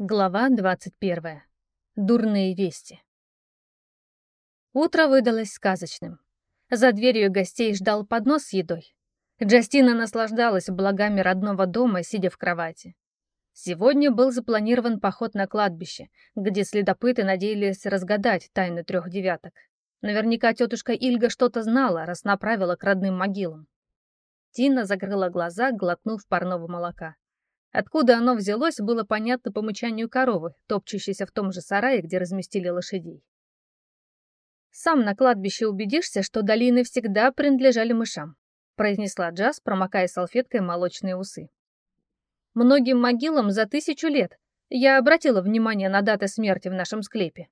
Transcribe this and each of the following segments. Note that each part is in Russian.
Глава 21. Дурные вести. Утро выдалось сказочным. За дверью гостей ждал поднос с едой. Джастина наслаждалась благами родного дома, сидя в кровати. Сегодня был запланирован поход на кладбище, где следопыты надеялись разгадать тайну трех девяток. Наверняка тетушка Ильга что-то знала, раз направила к родным могилам. Тина закрыла глаза, глотнув парного молока. Откуда оно взялось, было понятно по мычанию коровы, топчущейся в том же сарае, где разместили лошадей. «Сам на кладбище убедишься, что долины всегда принадлежали мышам», произнесла Джаз, промокая салфеткой молочные усы. «Многим могилам за тысячу лет. Я обратила внимание на даты смерти в нашем склепе».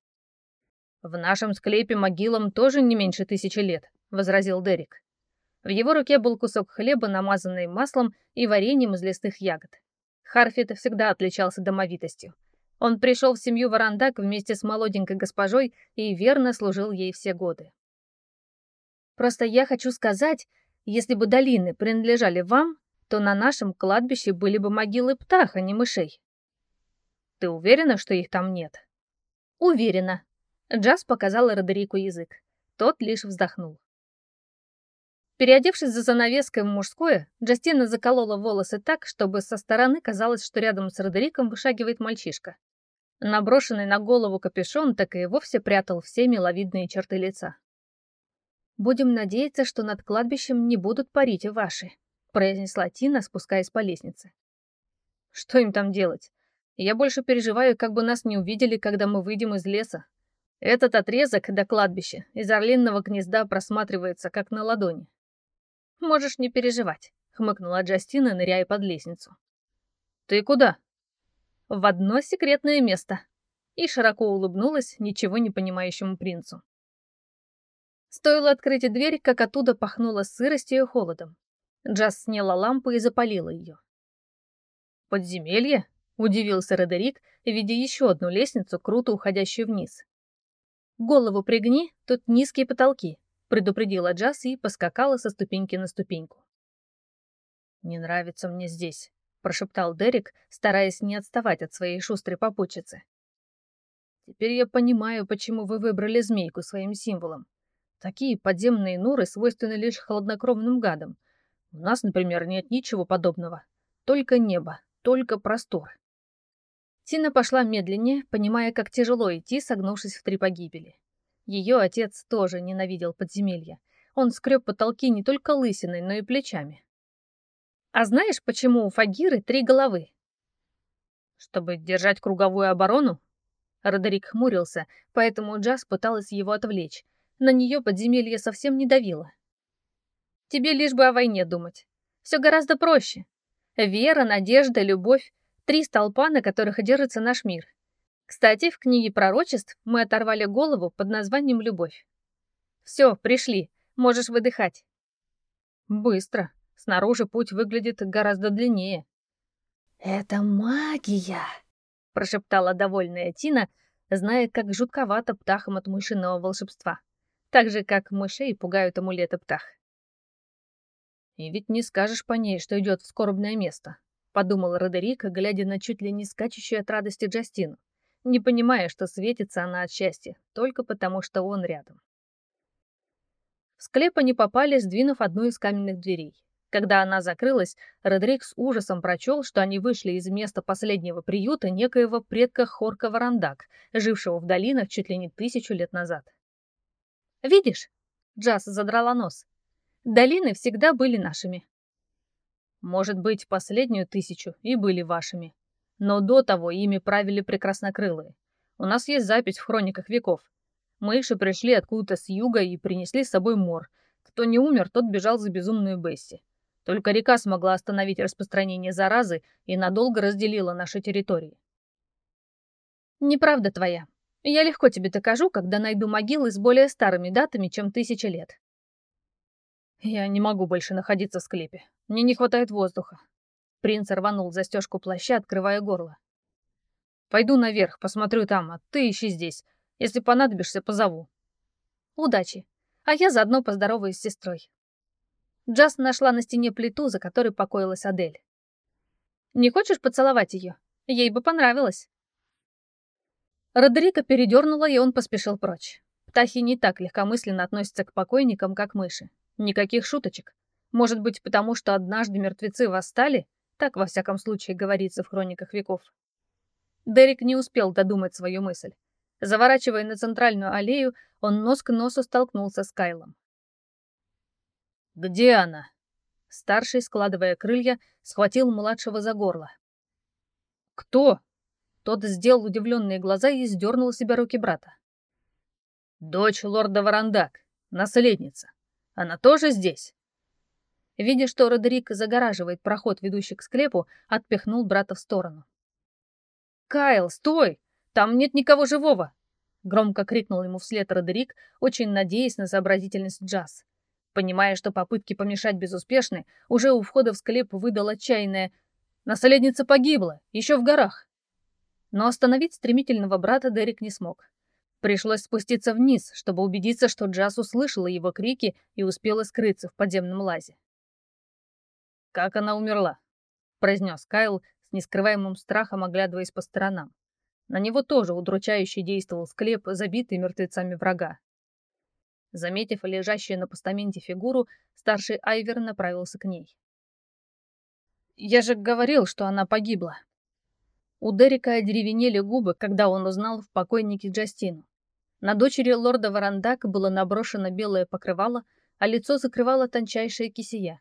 «В нашем склепе могилам тоже не меньше тысячи лет», — возразил Дерек. В его руке был кусок хлеба, намазанный маслом и вареньем из лесных ягод. Харфит всегда отличался домовитостью. Он пришел в семью Варандак вместе с молоденькой госпожой и верно служил ей все годы. Просто я хочу сказать, если бы долины принадлежали вам, то на нашем кладбище были бы могилы птах, а не мышей. Ты уверена, что их там нет? Уверена. Джаз показала Родерику язык. Тот лишь вздохнул. Переодевшись за занавеской в мужское, Джастина заколола волосы так, чтобы со стороны казалось, что рядом с Родериком вышагивает мальчишка. Наброшенный на голову капюшон так и вовсе прятал все миловидные черты лица. «Будем надеяться, что над кладбищем не будут парить ваши», произнесла Тина, спускаясь по лестнице. «Что им там делать? Я больше переживаю, как бы нас не увидели, когда мы выйдем из леса. Этот отрезок до кладбища из орлиного гнезда просматривается как на ладони. «Можешь не переживать», — хмыкнула Джастина, ныряя под лестницу. «Ты куда?» «В одно секретное место», и широко улыбнулась ничего не понимающему принцу. Стоило открыть дверь, как оттуда пахнуло сыростью и холодом. Джаз сняла лампу и запалила ее. «Подземелье?» — удивился Родерик, видя еще одну лестницу, круто уходящую вниз. «Голову пригни, тут низкие потолки», предупредила Джаз и поскакала со ступеньки на ступеньку. «Не нравится мне здесь», — прошептал Дерек, стараясь не отставать от своей шустрой попутчицы. «Теперь я понимаю, почему вы выбрали змейку своим символом. Такие подземные норы свойственны лишь хладнокровным гадам. У нас, например, нет ничего подобного. Только небо, только простор». Тина пошла медленнее, понимая, как тяжело идти, согнувшись в три погибели. Ее отец тоже ненавидел подземелья. Он скреб потолки не только лысиной, но и плечами. А знаешь, почему у Фагиры три головы? Чтобы держать круговую оборону? Родерик хмурился, поэтому Джаз пыталась его отвлечь. На нее подземелье совсем не давило. Тебе лишь бы о войне думать. Все гораздо проще. Вера, надежда, любовь — три столпа, на которых держится наш мир. Кстати, в книге пророчеств мы оторвали голову под названием «Любовь». Все, пришли, можешь выдыхать. Быстро. Снаружи путь выглядит гораздо длиннее. «Это магия!» — прошептала довольная Тина, зная, как жутковато птахам от мышиного волшебства. Так же, как мышей пугают амулеты птах. «И ведь не скажешь по ней, что идет в скорбное место», — подумал Родерик, глядя на чуть ли не скачущую от радости Джастину не понимая, что светится она от счастья, только потому что он рядом. В склеп они попали, сдвинув одну из каменных дверей. Когда она закрылась, Родрик с ужасом прочел, что они вышли из места последнего приюта некоего предка Хорка Варандак, жившего в долинах чуть ли не тысячу лет назад. «Видишь?» — Джаз задрала нос. «Долины всегда были нашими». «Может быть, последнюю тысячу и были вашими», но до того ими правили прекраснокрылые. У нас есть запись в хрониках веков. Мыши пришли откуда-то с юга и принесли с собой мор. Кто не умер, тот бежал за безумную Бесси. Только река смогла остановить распространение заразы и надолго разделила наши территории. Неправда твоя. Я легко тебе докажу, когда найду могилы с более старыми датами, чем тысяча лет. Я не могу больше находиться в склепе. Мне не хватает воздуха. Принц рванул застежку плаща, открывая горло. «Пойду наверх, посмотрю там, а ты ищи здесь. Если понадобишься, позову». «Удачи. А я заодно поздороваюсь с сестрой». Джаз нашла на стене плиту, за которой покоилась Адель. «Не хочешь поцеловать ее? Ей бы понравилось». Родерика передернула, и он поспешил прочь. Птахи не так легкомысленно относятся к покойникам, как мыши. Никаких шуточек. Может быть, потому что однажды мертвецы восстали? Так, во всяком случае, говорится в хрониках веков. Дерек не успел додумать свою мысль. Заворачивая на центральную аллею, он нос к носу столкнулся с Кайлом. «Где она?» Старший, складывая крылья, схватил младшего за горло. «Кто?» Тот сделал удивленные глаза и сдернул себя руки брата. «Дочь лорда Варандак, наследница. Она тоже здесь?» Видя, что Родерик загораживает проход, ведущий к склепу, отпихнул брата в сторону. «Кайл, стой! Там нет никого живого!» Громко крикнул ему вслед Родерик, очень надеясь на сообразительность Джаз. Понимая, что попытки помешать безуспешны, уже у входа в склеп выдал отчаянное «Наследница погибла, еще в горах!» Но остановить стремительного брата Дерек не смог. Пришлось спуститься вниз, чтобы убедиться, что Джаз услышала его крики и успела скрыться в подземном лазе. «Как она умерла?» — произнес Кайл с нескрываемым страхом, оглядываясь по сторонам. На него тоже удручающе действовал склеп, забитый мертвецами врага. Заметив лежащую на постаменте фигуру, старший Айвер направился к ней. «Я же говорил, что она погибла». У Дерека одеревенели губы, когда он узнал в покойнике Джастину. На дочери лорда Варандак было наброшено белое покрывало, а лицо закрывала тончайшая кисия.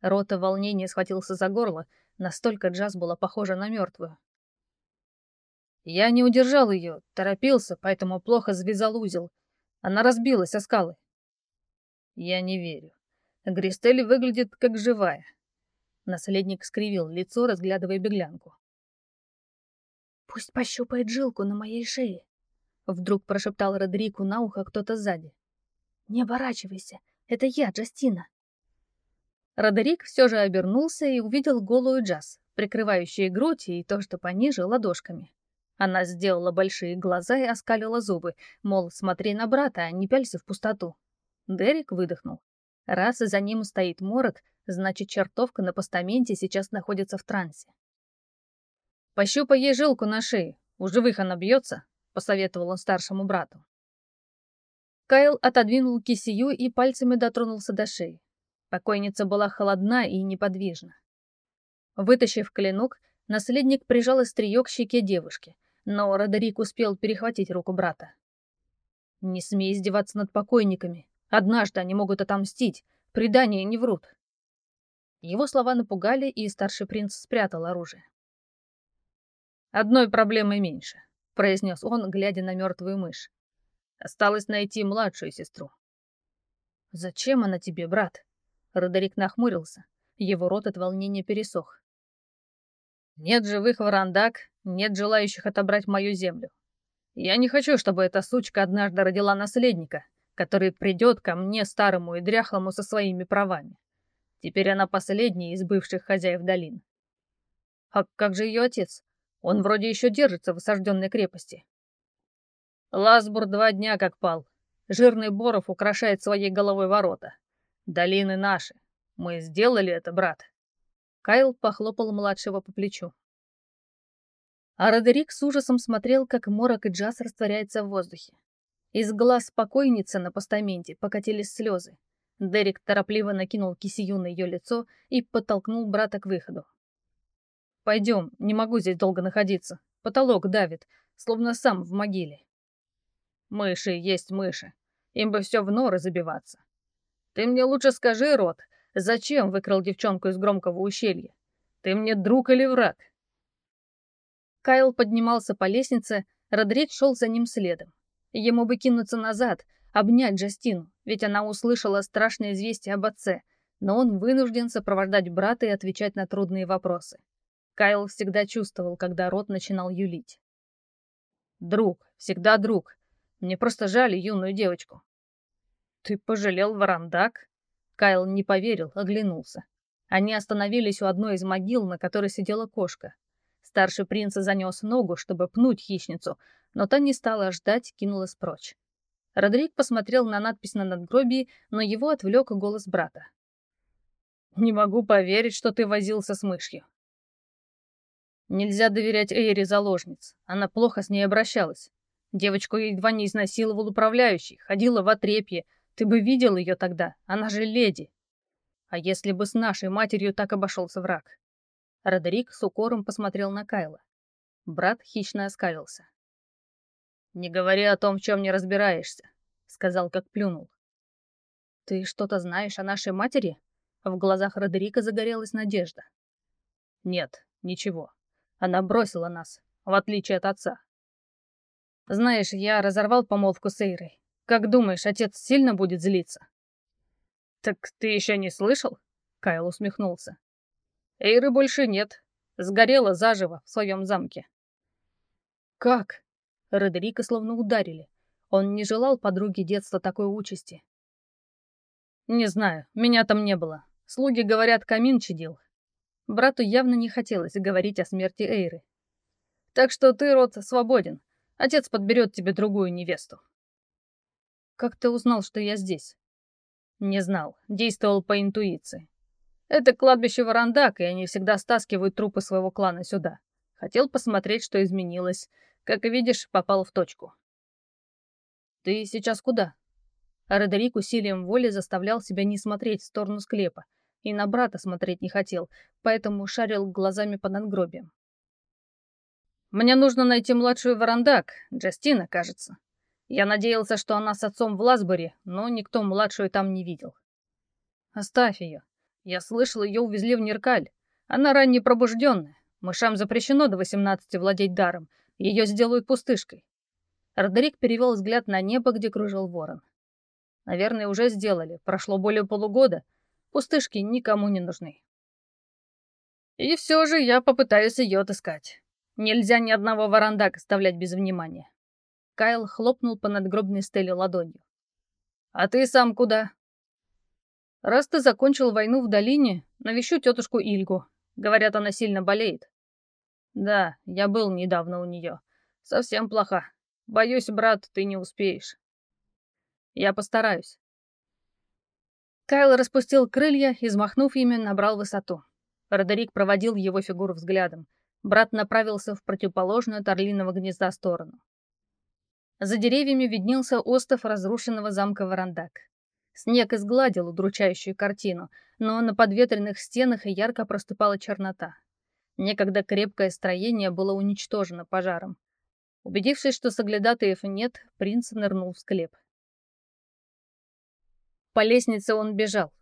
Рота волнения схватился за горло, настолько Джаз была похожа на мертвую. Я не удержал ее, торопился, поэтому плохо завязал узел. Она разбилась о скалы. Я не верю. Гристель выглядит как живая. Наследник скривил лицо, разглядывая беглянку. «Пусть пощупает жилку на моей шее», — вдруг прошептал Родрику на ухо кто-то сзади. «Не оборачивайся, это я, Джастина». Родерик все же обернулся и увидел голую Джаз, прикрывающую грудь и то, что пониже, ладошками. Она сделала большие глаза и оскалила зубы, мол, смотри на брата, а не пялься в пустоту. Дерек выдохнул. Раз за ним стоит морок, значит, чертовка на постаменте сейчас находится в трансе. «Пощупай ей жилку на шее, у живых она бьется», — посоветовал он старшему брату. Кайл отодвинул кисию и пальцами дотронулся до шеи. Покойница была холодна и неподвижна. Вытащив клинок, наследник прижал острие к щеке девушки, но Родерик успел перехватить руку брата. «Не смей издеваться над покойниками. Однажды они могут отомстить. Предания не врут». Его слова напугали, и старший принц спрятал оружие. «Одной проблемой меньше», — произнес он, глядя на мертвую мышь. «Осталось найти младшую сестру». «Зачем она тебе, брат?» Родерик нахмурился. Его рот от волнения пересох. «Нет живых варандак, нет желающих отобрать мою землю. Я не хочу, чтобы эта сучка однажды родила наследника, который придет ко мне, старому и дряхлому, со своими правами. Теперь она последняя из бывших хозяев долин. А как же ее отец? Он вроде еще держится в осажденной крепости. Ласбур два дня как пал. Жирный Боров украшает своей головой ворота. Долины наши. Мы сделали это, брат. Кайл похлопал младшего по плечу. А Родерик с ужасом смотрел, как морок и джаз растворяется в воздухе. Из глаз покойницы на постаменте покатились слезы. Дерек торопливо накинул кисию на ее лицо и подтолкнул брата к выходу. «Пойдем, не могу здесь долго находиться. Потолок давит, словно сам в могиле». «Мыши есть мыши. Им бы все в норы забиваться. Ты мне лучше скажи, Рот, зачем выкрал девчонку из громкого ущелья? Ты мне друг или враг?» Кайл поднимался по лестнице, Родрик шел за ним следом. Ему бы кинуться назад, обнять Джастину, ведь она услышала страшное известие об отце, но он вынужден сопровождать брата и отвечать на трудные вопросы. Кайл всегда чувствовал, когда Рот начинал юлить. «Друг, всегда друг. Мне просто жаль юную девочку. «Ты пожалел Варандак?» Кайл не поверил, оглянулся. Они остановились у одной из могил, на которой сидела кошка. Старший принц занес ногу, чтобы пнуть хищницу, но та не стала ждать, кинулась прочь. Родрик посмотрел на надпись на надгробии, но его отвлек голос брата. «Не могу поверить, что ты возился с мышью». Нельзя доверять Эйре заложниц. Она плохо с ней обращалась. Девочку едва не изнасиловал управляющий, ходила в отрепье. Ты бы видел ее тогда, она же леди. А если бы с нашей матерью так обошелся враг? Родерик с укором посмотрел на Кайла. Брат хищно оскалился. «Не говори о том, в чем не разбираешься», — сказал, как плюнул. «Ты что-то знаешь о нашей матери?» В глазах Родерика загорелась надежда. «Нет, ничего. Она бросила нас, в отличие от отца. Знаешь, я разорвал помолвку с Эйрой. Как думаешь, отец сильно будет злиться?» «Так ты еще не слышал?» Кайл усмехнулся. «Эйры больше нет. Сгорела заживо в своем замке». «Как?» Родерика словно ударили. Он не желал подруге детства такой участи. «Не знаю, меня там не было. Слуги говорят, камин чадил. Брату явно не хотелось говорить о смерти Эйры. Так что ты, Рот, свободен. Отец подберет тебе другую невесту. Как ты узнал, что я здесь? Не знал, действовал по интуиции. Это кладбище Варандак, и они всегда стаскивают трупы своего клана сюда. Хотел посмотреть, что изменилось. Как видишь, попал в точку. Ты сейчас куда? Родерик усилием воли заставлял себя не смотреть в сторону склепа, и на брата смотреть не хотел, поэтому шарил глазами по надгробиям. «Мне нужно найти младшую Варандак, Джастина, кажется. Я надеялся, что она с отцом в Ласборе, но никто младшую там не видел. Оставь ее. Я слышал, ее увезли в Неркаль. Она ранне пробужденная. Мышам запрещено до 18 владеть даром. Ее сделают пустышкой». Родерик перевел взгляд на небо, где кружил ворон. «Наверное, уже сделали. Прошло более полугода, Пустышки никому не нужны. И все же я попытаюсь ее отыскать. Нельзя ни одного варандака оставлять без внимания. Кайл хлопнул по надгробной стеле ладонью. А ты сам куда? Раз ты закончил войну в долине, навещу тетушку Ильгу. Говорят, она сильно болеет. Да, я был недавно у нее. Совсем плохо. Боюсь, брат, ты не успеешь. Я постараюсь. Кайл распустил крылья и, взмахнув ими, набрал высоту. Родерик проводил его фигуру взглядом. Брат направился в противоположную от орлиного гнезда сторону. За деревьями виднелся остов разрушенного замка Варандак. Снег изгладил удручающую картину, но на подветренных стенах ярко проступала чернота. Некогда крепкое строение было уничтожено пожаром. Убедившись, что соглядатаев нет, принц нырнул в склеп. По лестнице он бежал.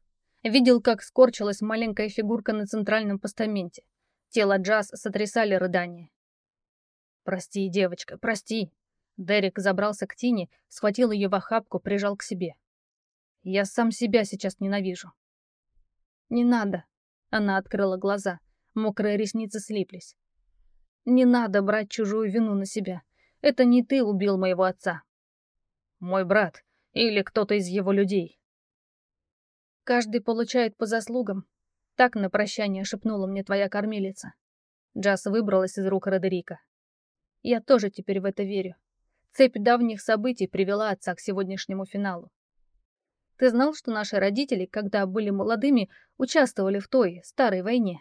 Видел, как скорчилась маленькая фигурка на центральном постаменте. Тело Джаз сотрясали рыдания. «Прости, девочка, прости!» Дерек забрался к Тине, схватил ее в охапку, прижал к себе. «Я сам себя сейчас ненавижу». «Не надо!» Она открыла глаза. Мокрые ресницы слиплись. «Не надо брать чужую вину на себя. Это не ты убил моего отца». «Мой брат. Или кто-то из его людей. Каждый получает по заслугам. Так на прощание шепнула мне твоя кормилица. Джаз выбралась из рук Родерика. Я тоже теперь в это верю. Цепь давних событий привела отца к сегодняшнему финалу. Ты знал, что наши родители, когда были молодыми, участвовали в той, старой войне?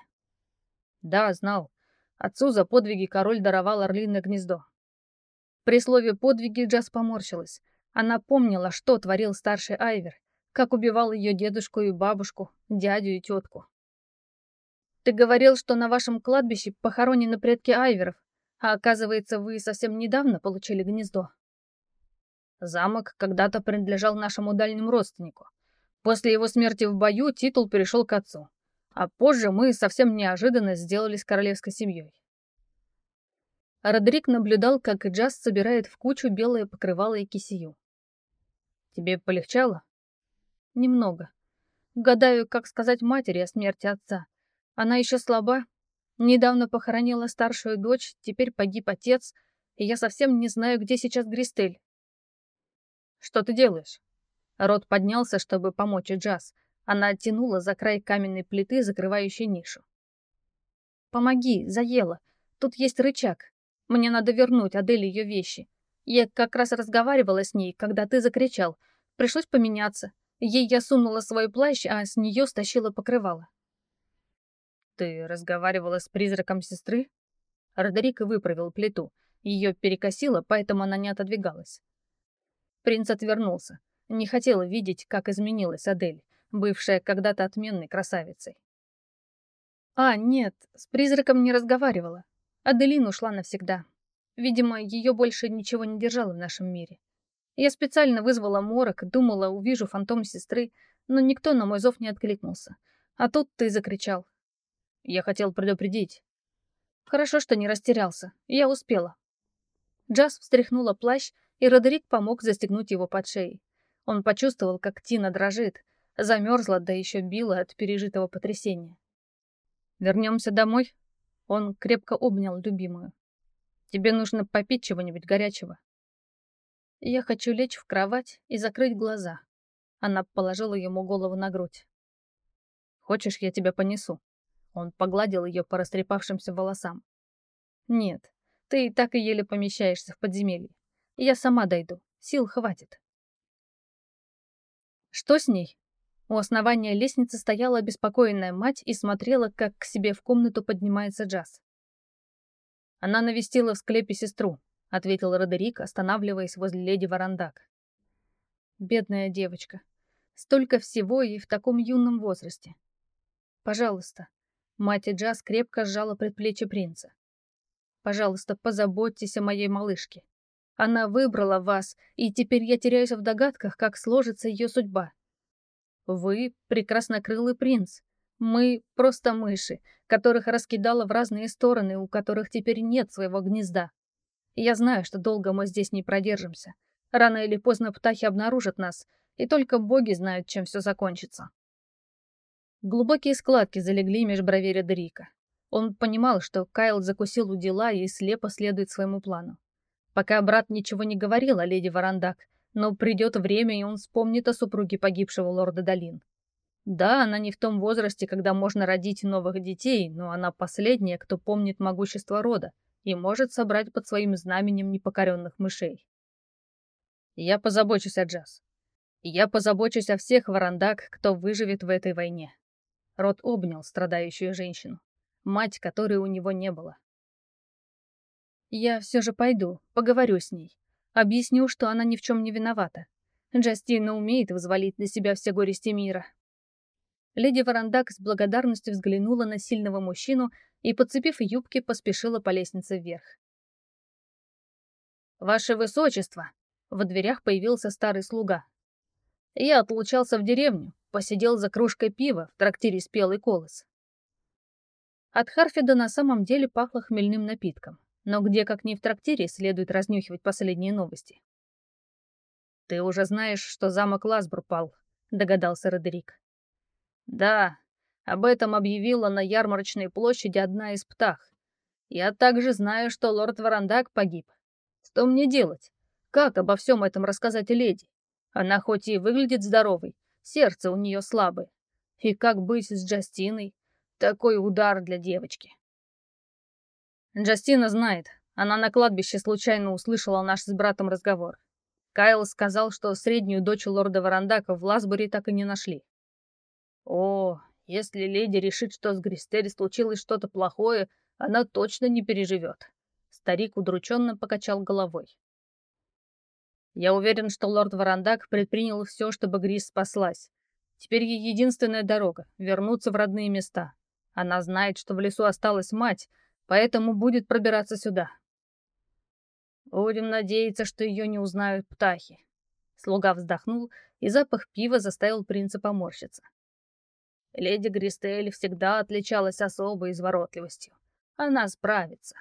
Да, знал. Отцу за подвиги король даровал орлиное гнездо. При слове «подвиги» Джаз поморщилась. Она помнила, что творил старший Айвер, как убивал ее дедушку и бабушку, дядю и тетку. Ты говорил, что на вашем кладбище похоронены предки Айверов, а оказывается, вы совсем недавно получили гнездо. Замок когда-то принадлежал нашему дальнему родственнику. После его смерти в бою титул перешел к отцу, а позже мы совсем неожиданно сделались королевской семьей. Родрик наблюдал, как Джаз собирает в кучу белое покрывало и кисию. «Тебе полегчало?» Немного. Гадаю, как сказать матери о смерти отца. Она еще слаба. Недавно похоронила старшую дочь, теперь погиб отец, и я совсем не знаю, где сейчас Гристель. Что ты делаешь? Рот поднялся, чтобы помочь Джаз. Она оттянула за край каменной плиты, закрывающей нишу. «Помоги, заела. Тут есть рычаг. Мне надо вернуть Адель ее вещи. Я как раз разговаривала с ней, когда ты закричал. Пришлось поменяться. Ей я сунула свой плащ, а с нее стащила покрывало. «Ты разговаривала с призраком сестры?» Родерик выправил плиту. Ее перекосило, поэтому она не отодвигалась. Принц отвернулся. Не хотел видеть, как изменилась Адель, бывшая когда-то отменной красавицей. А, нет, с призраком не разговаривала. Аделин ушла навсегда. Видимо, ее больше ничего не держало в нашем мире. Я специально вызвала морок, думала, увижу фантом сестры, но никто на мой зов не откликнулся. А тут ты закричал. Я хотел предупредить. Хорошо, что не растерялся. Я успела. Джаз встряхнула плащ, и Родерик помог застегнуть его под шеей. Он почувствовал, как Тина дрожит, замерзла, да еще била от пережитого потрясения. «Вернемся домой?» Он крепко обнял любимую. «Тебе нужно попить чего-нибудь горячего». Я хочу лечь в кровать и закрыть глаза. Она положила ему голову на грудь. «Хочешь, я тебя понесу?» Он погладил ее по растрепавшимся волосам. «Нет, ты и так и еле помещаешься в подземелье. Я сама дойду, сил хватит». «Что с ней?» У основания лестницы стояла обеспокоенная мать и смотрела, как к себе в комнату поднимается Джаз. Она навестила в склепе сестру, ответил Родерик, останавливаясь возле леди Варандак. Бедная девочка. Столько всего и в таком юном возрасте. Пожалуйста. Мать Джаз крепко сжала предплечье принца. Пожалуйста, позаботьтесь о моей малышке. Она выбрала вас, и теперь я теряюсь в догадках, как сложится ее судьба. Вы — прекраснокрылый принц. Мы — просто мыши, которых раскидала в разные стороны, у которых теперь нет своего гнезда. Я знаю, что долго мы здесь не продержимся. Рано или поздно птахи обнаружат нас, и только боги знают, чем все закончится. Глубокие складки залегли меж бровей Редерика. Он понимал, что Кайл закусил у дела и слепо следует своему плану. Пока брат ничего не говорил о леди Варандак, но придет время, и он вспомнит о супруге погибшего лорда Долин. Да, она не в том возрасте, когда можно родить новых детей, но она последняя, кто помнит могущество рода и может собрать под своим знаменем непокоренных мышей. Я позабочусь о Джаз. Я позабочусь о всех варандак, кто выживет в этой войне. Рот обнял страдающую женщину, мать которой у него не было. Я все же пойду, поговорю с ней. Объясню, что она ни в чем не виновата. Джастина умеет взвалить на себя все горести мира. Леди Варандак с благодарностью взглянула на сильного мужчину и, подцепив юбки, поспешила по лестнице вверх. «Ваше Высочество!» В дверях появился старый слуга. Я отлучался в деревню, посидел за кружкой пива в трактире «Спелый колос». От Харфида на самом деле пахло хмельным напитком. Но где, как ни в трактире, следует разнюхивать последние новости. «Ты уже знаешь, что замок Ласбур пал», — догадался Родерик. «Да, об этом объявила на ярмарочной площади одна из птах. Я также знаю, что лорд Варандак погиб. Что мне делать? Как обо всем этом рассказать леди? Она хоть и выглядит здоровой, сердце у нее слабое. И как быть с Джастиной? Такой удар для девочки». Джастина знает. Она на кладбище случайно услышала наш с братом разговор. Кайл сказал, что среднюю дочь лорда Варандака в Ласбуре так и не нашли. О, если леди решит, что с Гристель случилось что-то плохое, она точно не переживет. Старик удрученно покачал головой. Я уверен, что лорд Варандак предпринял все, чтобы Грис спаслась. Теперь ей единственная дорога — вернуться в родные места. Она знает, что в лесу осталась мать, поэтому будет пробираться сюда. Будем надеяться, что ее не узнают птахи. Слуга вздохнул, и запах пива заставил принца поморщиться. Леди Гристель всегда отличалась особой изворотливостью. Она справится.